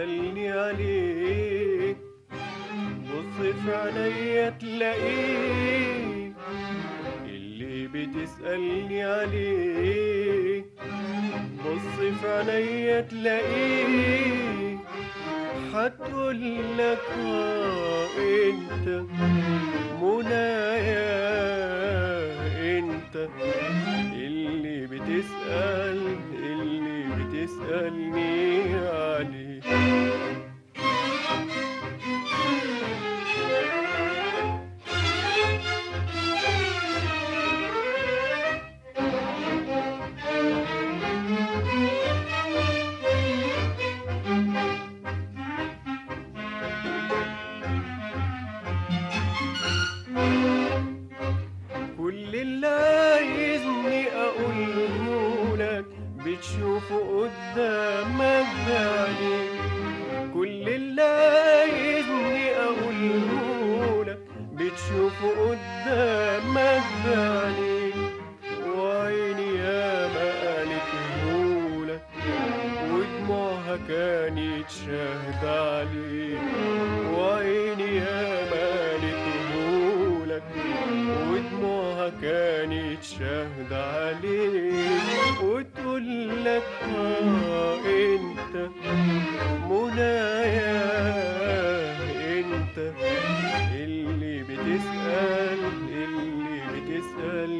تسألني عليه بص في عينيا تلاقيه اللي بتسألني عليه بص في عينيا تلاقيه هتقول لك آه إنت منى يا إنت. بتشوفه قدامك بعينيك كل اللي عايزني أقوله لك بتشوفه قدامك بعينيك وعيني ياما قالتهولك ودموعها كانت شاهد عليك وعيني لك إنت منايا إنت. اللي بتسأل اللي بتسألني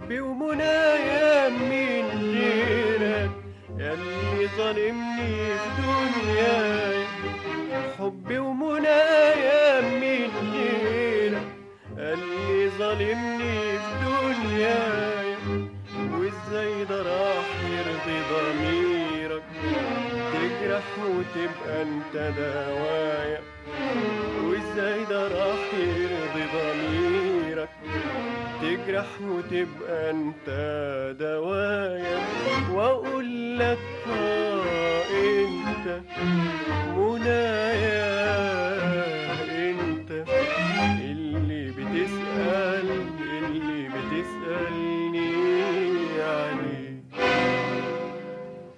حبي ومنايا من غيرك ياللي ظالمني في دنياي. حبي ومنايا من غيرك اللي ظالمني في دنياي. وازاي ده راح يرضي ضميرك تجرح وتبقى أنت دوايا. وازاي ده راح يرضي ضميرك. تجرح وتبقى أنت دوايا وأقول لك آه أنت